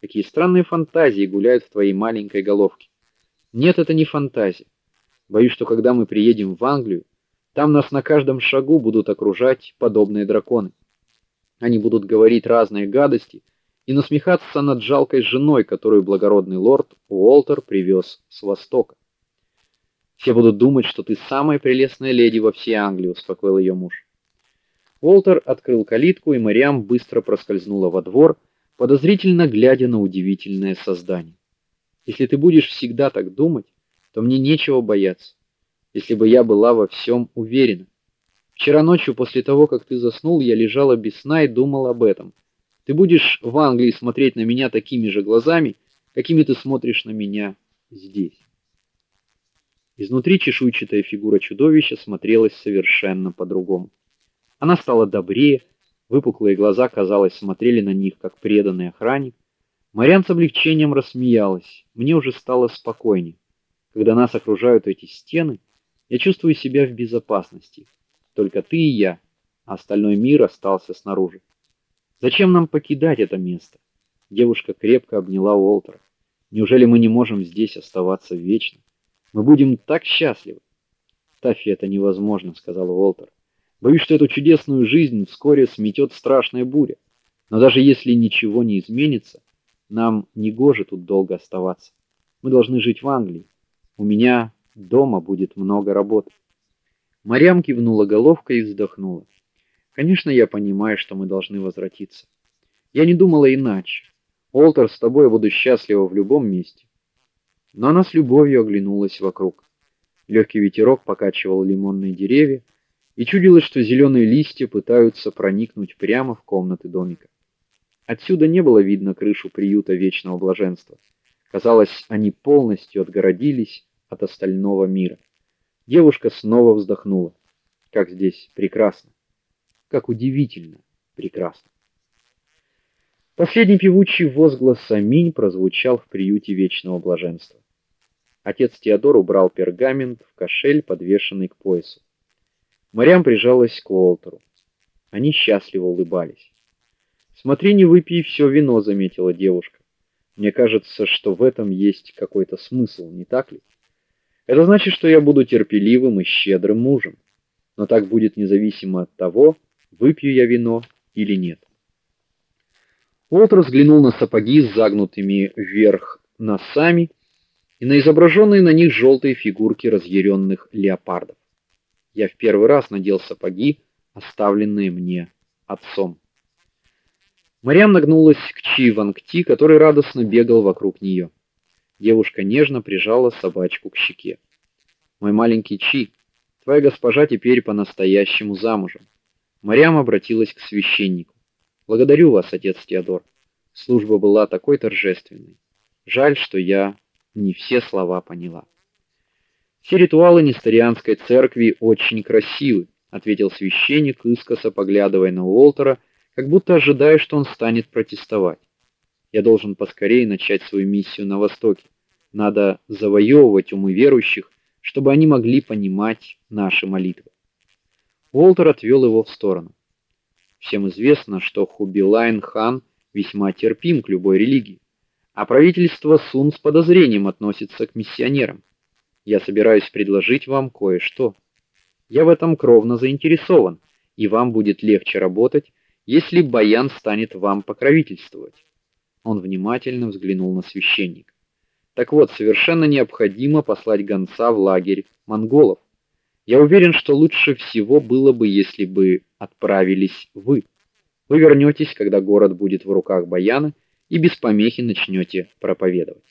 Какие странные фантазии гуляют в твоей маленькой головке. Нет, это не фантазия. Боюсь, что когда мы приедем в Англию, там нас на каждом шагу будут окружать подобные драконы. Они будут говорить разные гадости и насмехаться над жалкой женой, которую благородный лорд Уолтер привез с востока. Все будут думать, что ты самая прелестная леди во всей Англии, успокоил ее муж. Уолтер открыл калитку, и Мариам быстро проскользнула во двор, подозрительно глядя на удивительное создание. Если ты будешь всегда так думать, то мне нечего бояться. Если бы я была во всем уверена. Вчера ночью после того, как ты заснул, я лежала без сна и думала об этом. Ты будешь в Англии смотреть на меня такими же глазами, какими ты смотришь на меня здесь. Изнутри чешуйчатая фигура чудовища смотрелась совершенно по-другому. Она стала добрее, выпуклые глаза, казалось, смотрели на них как преданный охранник. Марьян с облегчением рассмеялась. Мне уже стало спокойнее. Когда нас окружают эти стены, я чувствую себя в безопасности. Только ты и я, а остальной мир остался снаружи. Зачем нам покидать это место? Девушка крепко обняла Уолтера. Неужели мы не можем здесь оставаться вечно? Мы будем так счастливы. Тафи, это невозможно, сказал Уолтер. Боюсь, что эту чудесную жизнь вскоре сметет страшная буря. Но даже если ничего не изменится, нам не гоже тут долго оставаться. Мы должны жить в Англии. У меня дома будет много работы. Марьям кивнула головкой и вздохнула. Конечно, я понимаю, что мы должны возвратиться. Я не думала иначе. Олтер, с тобой я буду счастлива в любом месте. Но она с любовью оглянулась вокруг. Легкий ветерок покачивал лимонные деревья, и чудилось, что зеленые листья пытаются проникнуть прямо в комнаты домика. Отсюда не было видно крышу приюта Вечного блаженства. Казалось, они полностью отгородились от остального мира. Девушка снова вздохнула. Как здесь прекрасно. Как удивительно прекрасно. Последний певучий возглас аминь прозвучал в приюте Вечного блаженства. Отец Теодор убрал пергамент в кошель, подвешенный к поясу. Марьям прижалась к Уолтеру. Они счастливо улыбались. "Смотри, не выпей все вино", заметила девушка. "Мне кажется, что в этом есть какой-то смысл, не так ли? Это значит, что я буду терпеливым и щедрым мужем. Но так будет независимо от того, выпью я вино или нет". Уолтер взглянул на сапоги с загнутыми вверх носами и на изображенные на них желтые фигурки разъяренных леопардов. Я в первый раз надел сапоги, оставленные мне отцом. Марьям нагнулась к Чи Вангти, который радостно бегал вокруг нее. Девушка нежно прижала собачку к щеке. Мой маленький Чи, твоя госпожа теперь по-настоящему замужем. Марьям обратилась к священнику. Благодарю вас, отец Теодор. Служба была такой торжественной. Жаль, что я не все слова поняла. Все ритуалы несторианской церкви очень красивы, ответил священник, искоса поглядывая на Уолтера, как будто ожидая, что он станет протестовать. Я должен поскорее начать свою миссию на востоке. Надо завоевывать умы верующих, чтобы они могли понимать наши молитвы. Уолтер отвел его в сторону. Всем известно, что Хубилайн-хан весьма терпим к любой религии, а правительство Сун с подозрением относится к миссионерам. Я собираюсь предложить вам кое-что. Я в этом кровно заинтересован, и вам будет легче работать, если Баян станет вам покровительствовать. Он внимательно взглянул на священника. Так вот, совершенно необходимо послать гонца в лагерь монголов. Я уверен, что лучше всего было бы, если бы отправились вы. Вы вернетесь, когда город будет в руках Баяна, и без помехи начнете проповедовать.